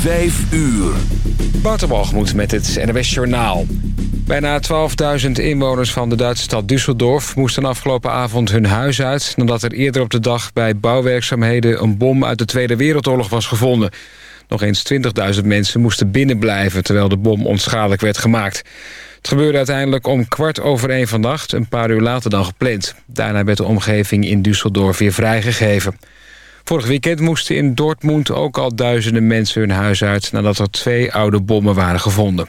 Vijf uur. Waterbalgemoed met het NWS Journaal. Bijna 12.000 inwoners van de Duitse stad Düsseldorf... moesten afgelopen avond hun huis uit... nadat er eerder op de dag bij bouwwerkzaamheden... een bom uit de Tweede Wereldoorlog was gevonden. Nog eens 20.000 mensen moesten binnenblijven... terwijl de bom onschadelijk werd gemaakt. Het gebeurde uiteindelijk om kwart over één vannacht... een paar uur later dan gepland. Daarna werd de omgeving in Düsseldorf weer vrijgegeven. Vorig weekend moesten in Dortmund ook al duizenden mensen hun huis uit... nadat er twee oude bommen waren gevonden.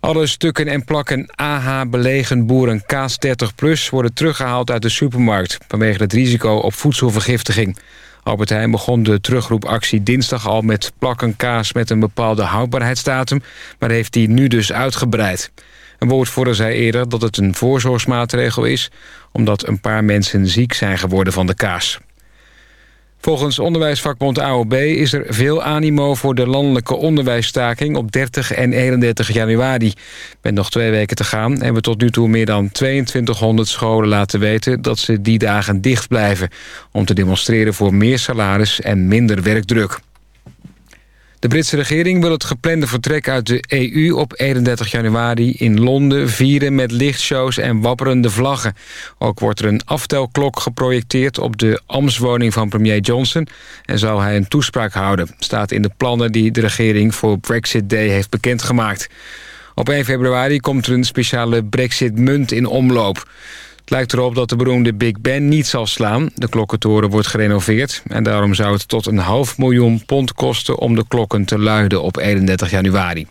Alle stukken en plakken AH belegen boeren Kaas 30 Plus... worden teruggehaald uit de supermarkt... vanwege het risico op voedselvergiftiging. Albert Heijn begon de terugroepactie dinsdag al met plakken kaas... met een bepaalde houdbaarheidsdatum... maar heeft die nu dus uitgebreid. Een woordvoerder zei eerder dat het een voorzorgsmaatregel is... omdat een paar mensen ziek zijn geworden van de kaas. Volgens onderwijsvakbond AOB is er veel animo voor de landelijke onderwijsstaking op 30 en 31 januari. Met nog twee weken te gaan hebben tot nu toe meer dan 2200 scholen laten weten dat ze die dagen dicht blijven. Om te demonstreren voor meer salaris en minder werkdruk. De Britse regering wil het geplande vertrek uit de EU op 31 januari in Londen vieren met lichtshows en wapperende vlaggen. Ook wordt er een aftelklok geprojecteerd op de ambtswoning van premier Johnson en zou hij een toespraak houden. Staat in de plannen die de regering voor Brexit Day heeft bekendgemaakt. Op 1 februari komt er een speciale Brexit-munt in omloop. Het lijkt erop dat de beroemde Big Ben niet zal slaan. De klokkentoren wordt gerenoveerd... en daarom zou het tot een half miljoen pond kosten... om de klokken te luiden op 31 januari.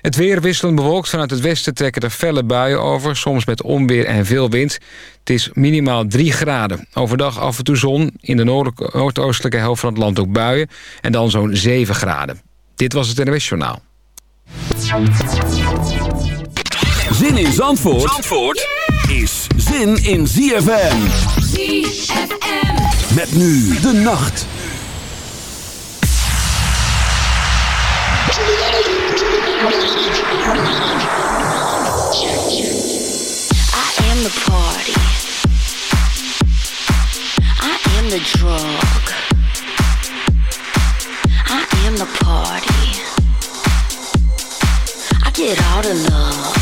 Het weer wisselend bewolkt. Vanuit het westen trekken er felle buien over. Soms met onweer en veel wind. Het is minimaal 3 graden. Overdag af en toe zon. In de noordoostelijke helft van het land ook buien. En dan zo'n 7 graden. Dit was het NWS Journaal. Zin in Zandvoort, Zandvoort? Is zin in ZFM. ZFM. Met nu de nacht. I am the party. I am the drug. I am the party. I get all the love.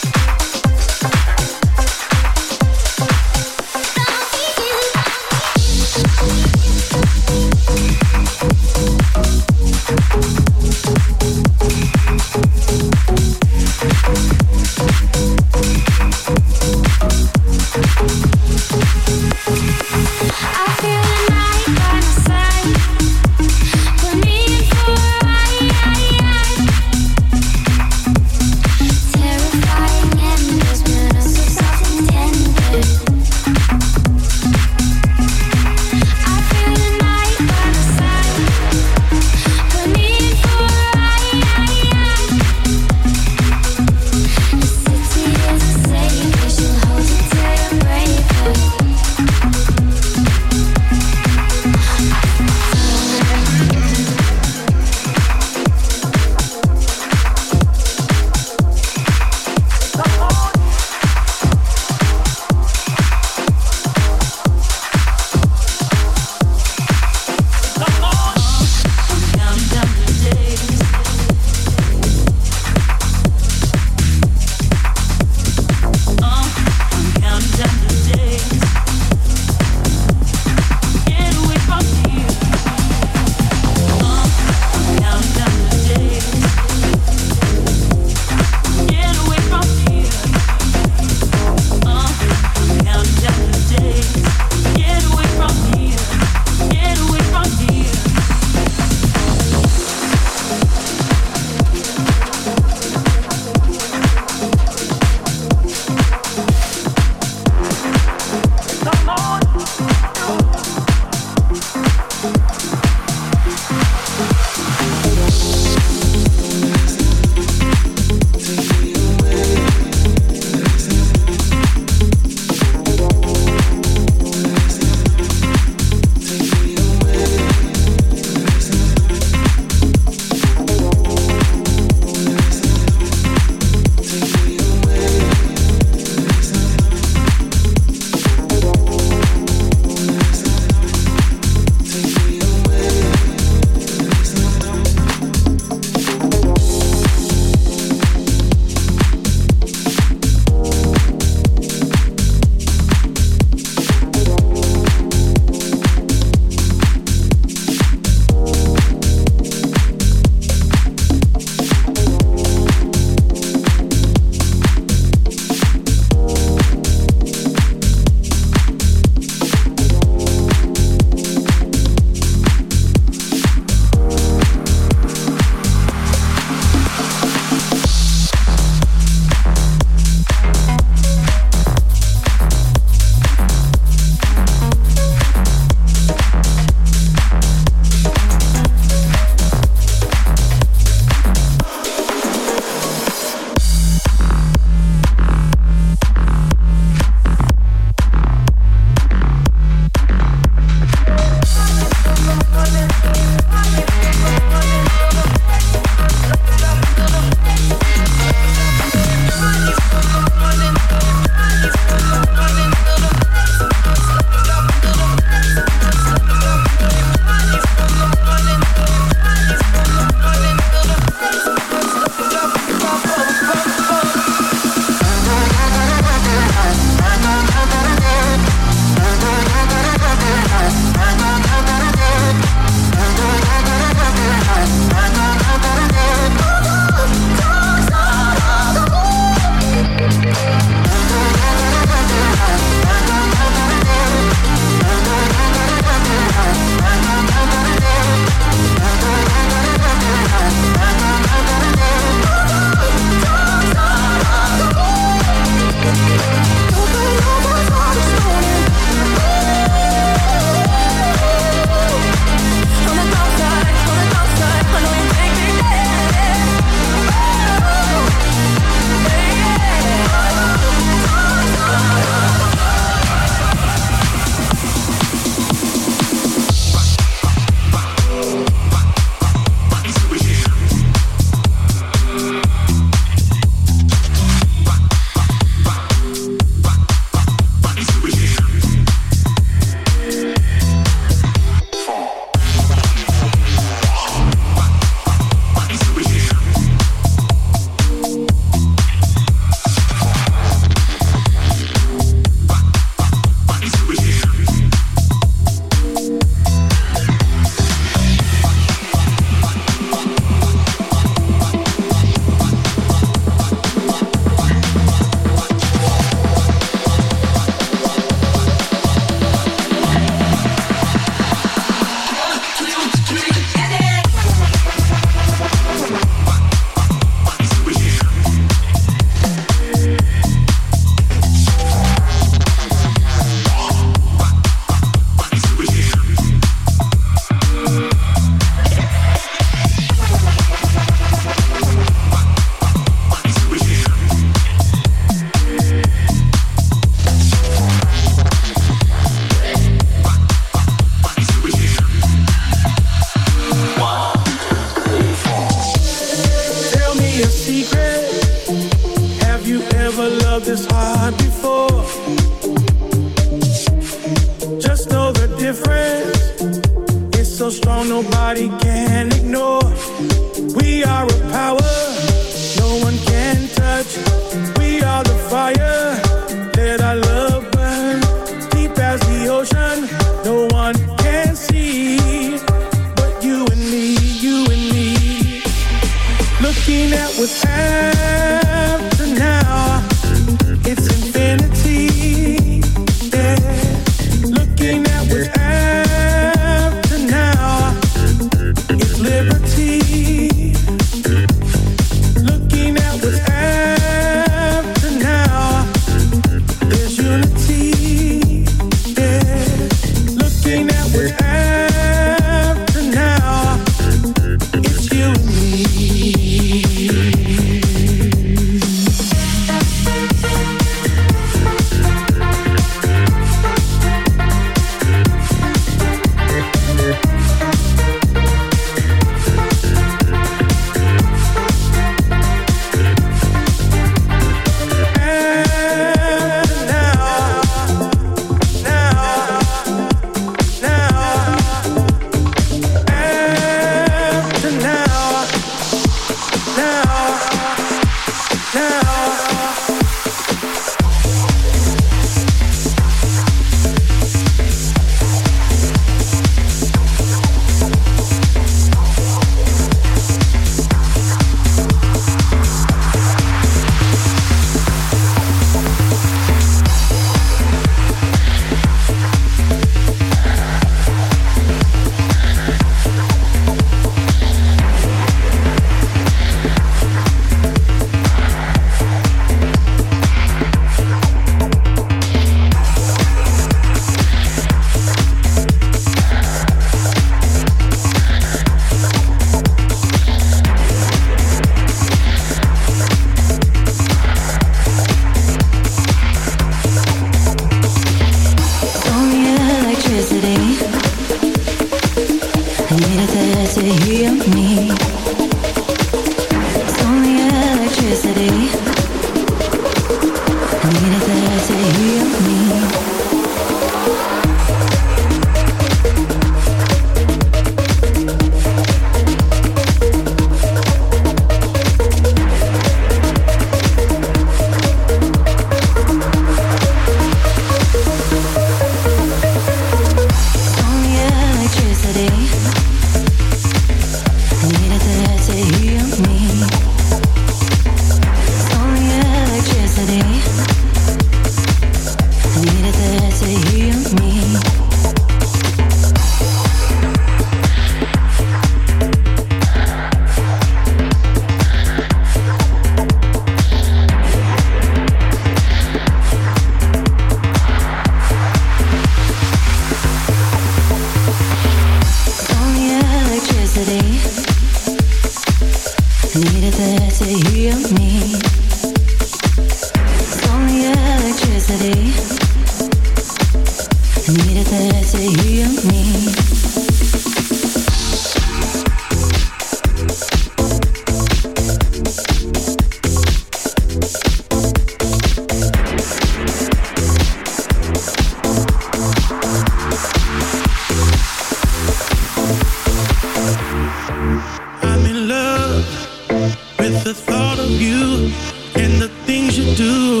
the thought of you and the things you do.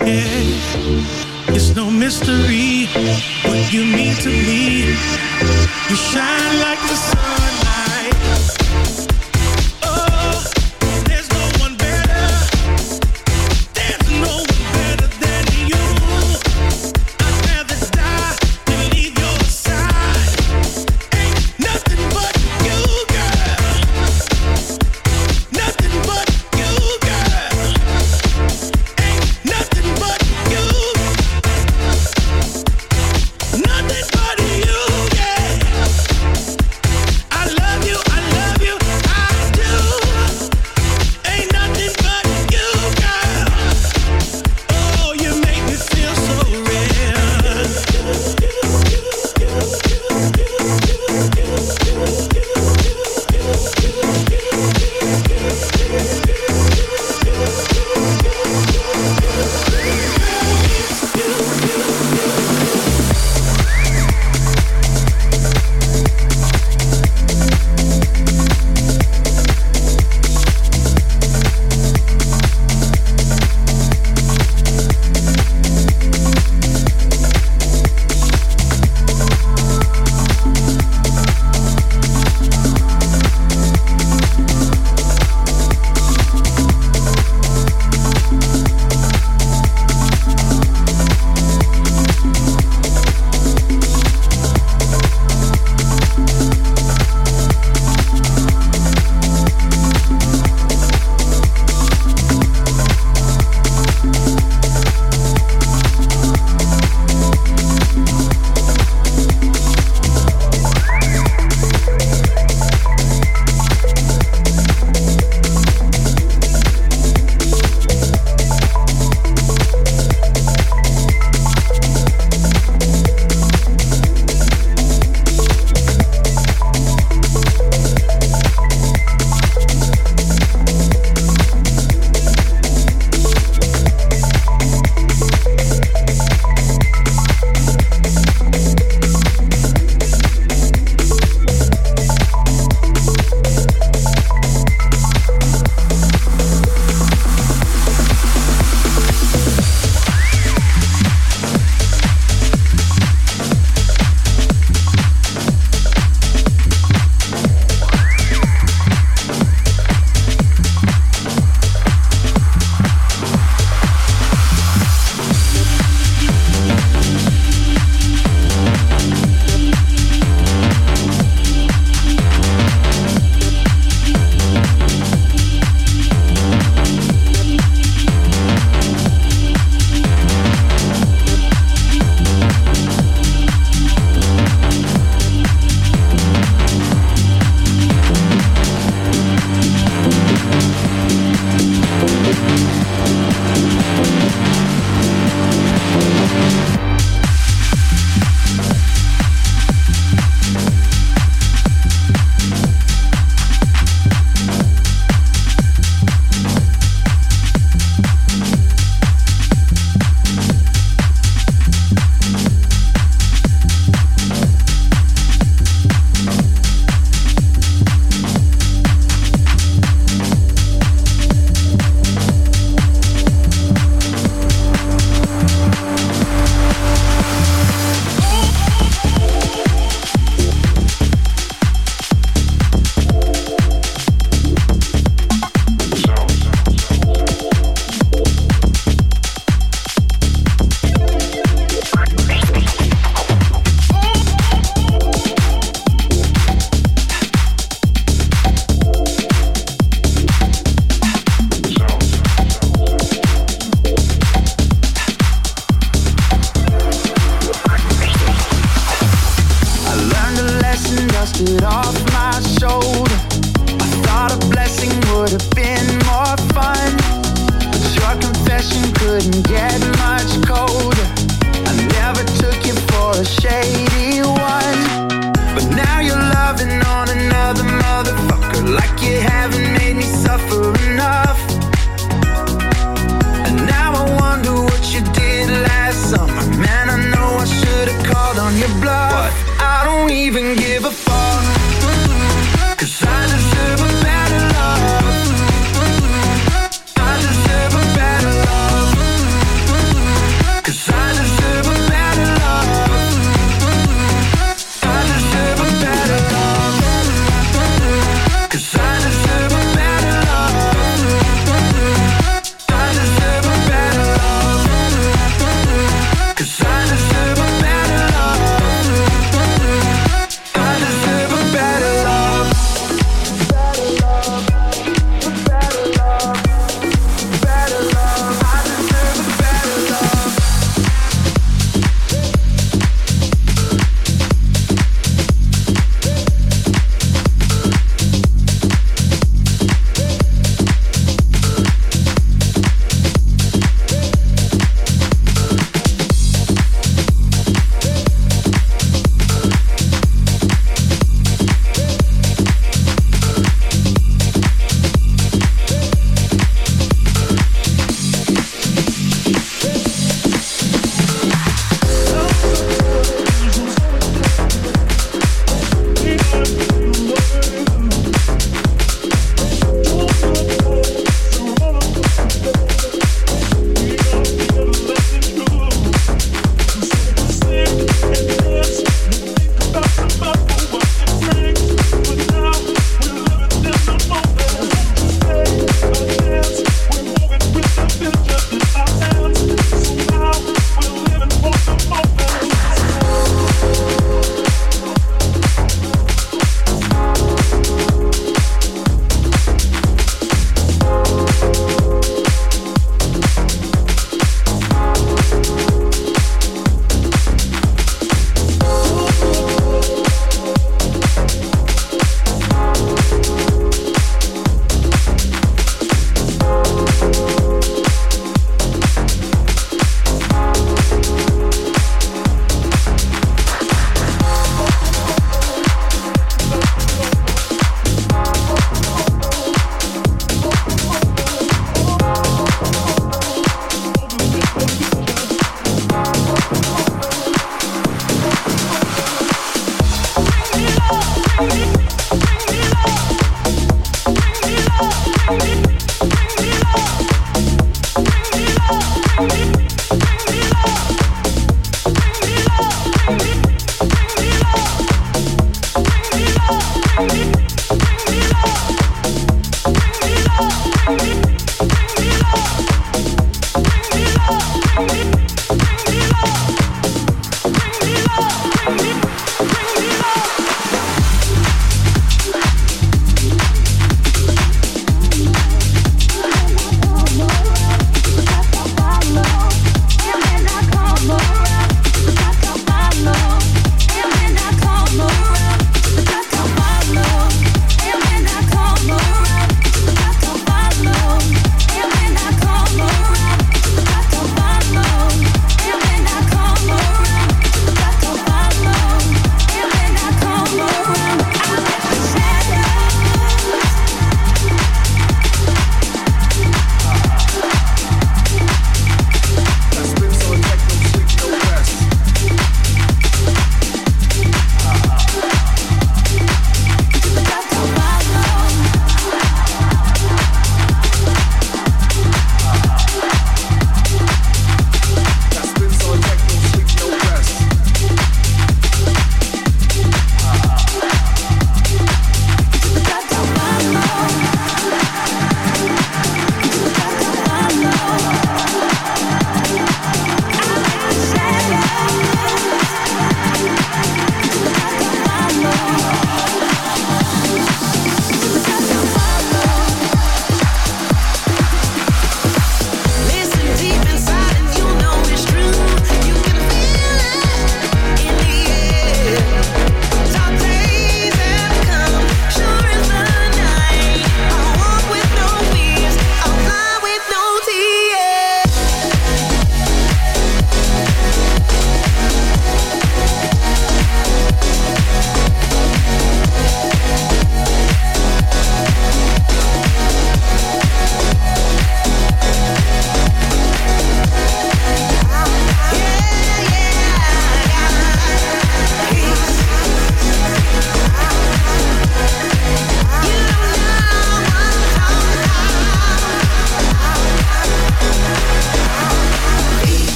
Yeah, it's no mystery what you mean to me. You shine like the sun.